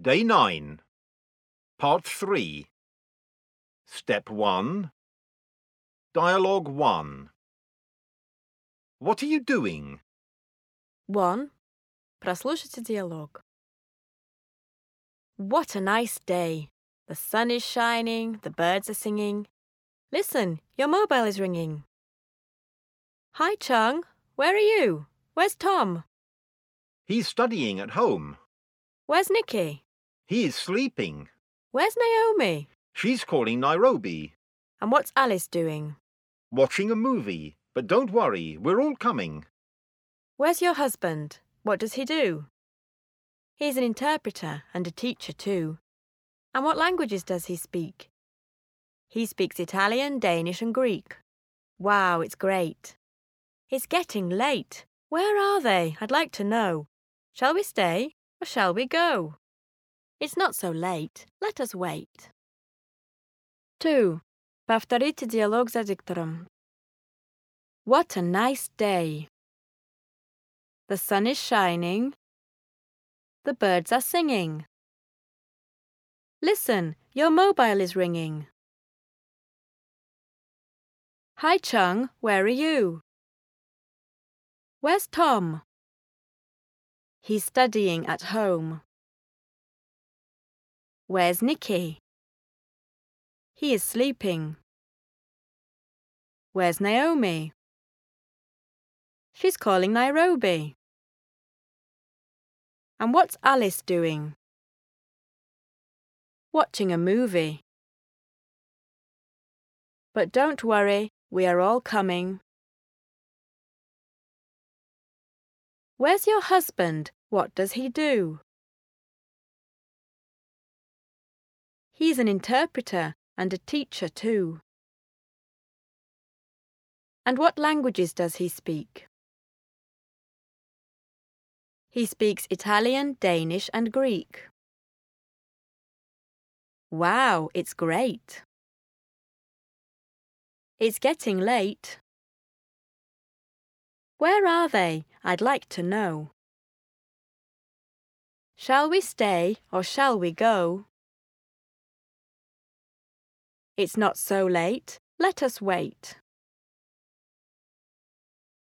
Day 9. Part 3. Step 1. Dialogue 1. What are you doing? 1. Прослушайте диалог. What a nice day. The sun is shining, the birds are singing. Listen, your mobile is ringing. Hi, Chung. Where are you? Where's Tom? He's studying at home. Where's Nikki? He is sleeping. Where's Naomi? She's calling Nairobi. And what's Alice doing? Watching a movie. But don't worry, we're all coming. Where's your husband? What does he do? He's an interpreter and a teacher too. And what languages does he speak? He speaks Italian, Danish, and Greek. Wow, it's great. It's getting late. Where are they? I'd like to know. Shall we stay or shall we go? It's not so late. Let us wait. 2. Повторите диалог за диктором. What a nice day. The sun is shining. The birds are singing. Listen, your mobile is ringing. Hi, Chung, where are you? Where's Tom? He's studying at home. Where's Nicky? He is sleeping. Where's Naomi? She's calling Nairobi. And what's Alice doing? Watching a movie. But don't worry, we are all coming. Where's your husband? What does he do? He's an interpreter and a teacher too. And what languages does he speak? He speaks Italian, Danish, and Greek. Wow, it's great. It's getting late. Where are they? I'd like to know. Shall we stay or shall we go? It's not so late. Let us wait.